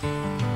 Here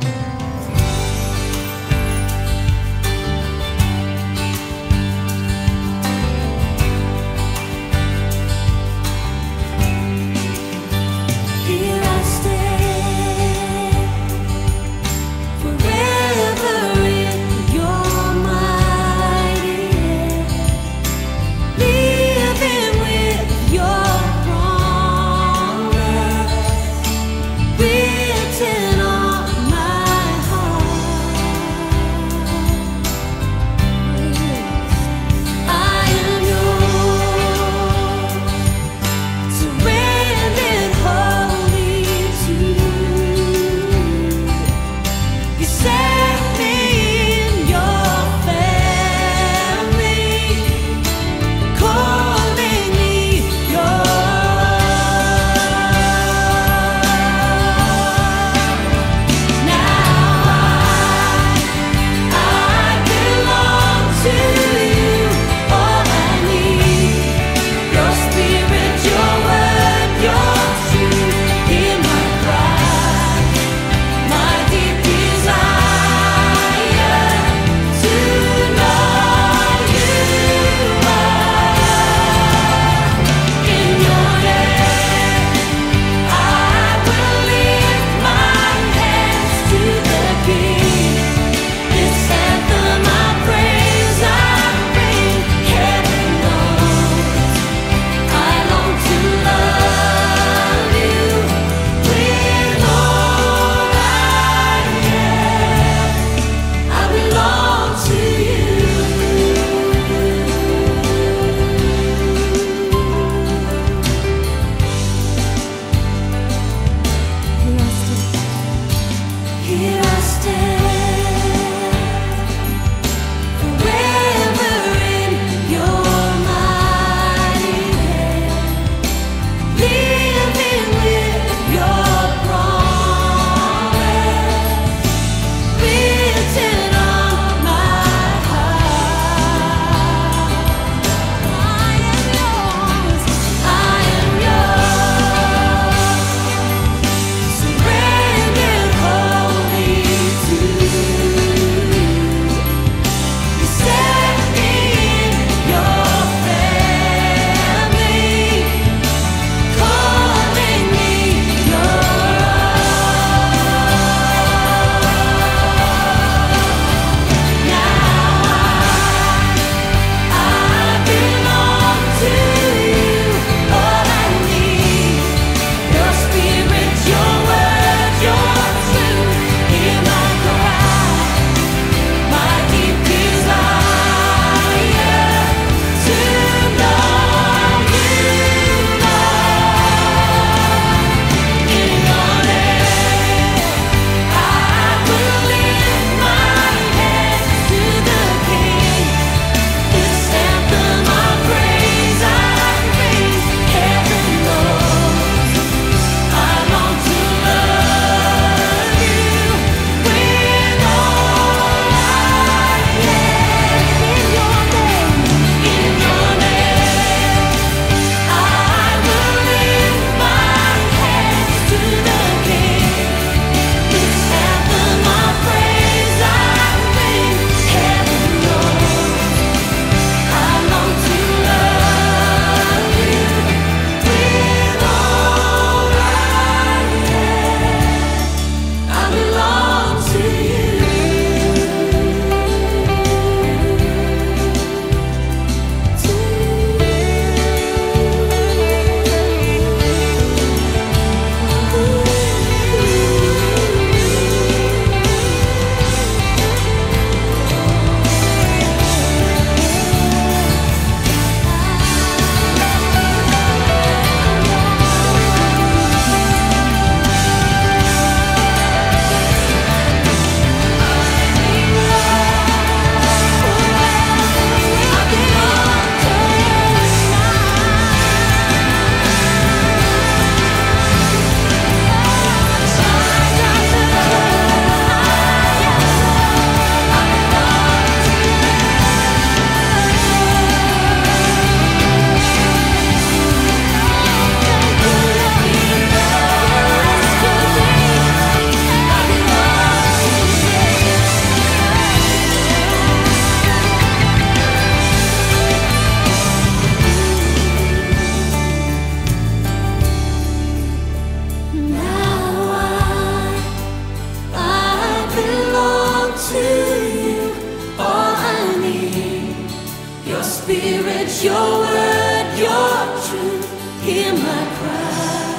your word, your truth. Hear my cry,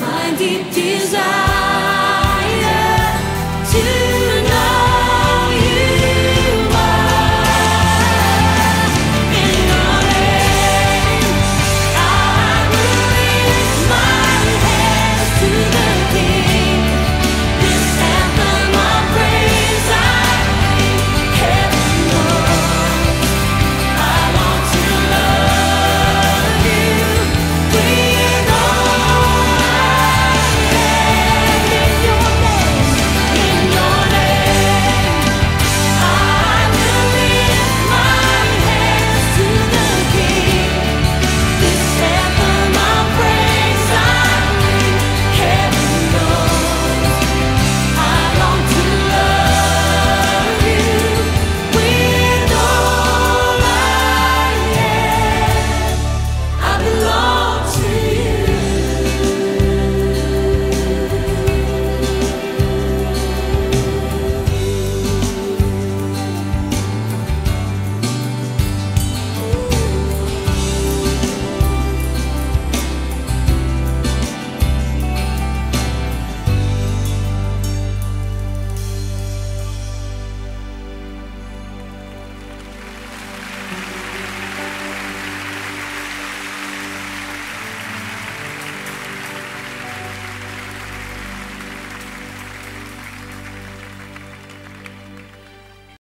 my deep desire.